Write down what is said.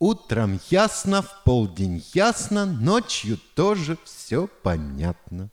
Утром ясно, в полдень ясно, ночью тоже все понятно.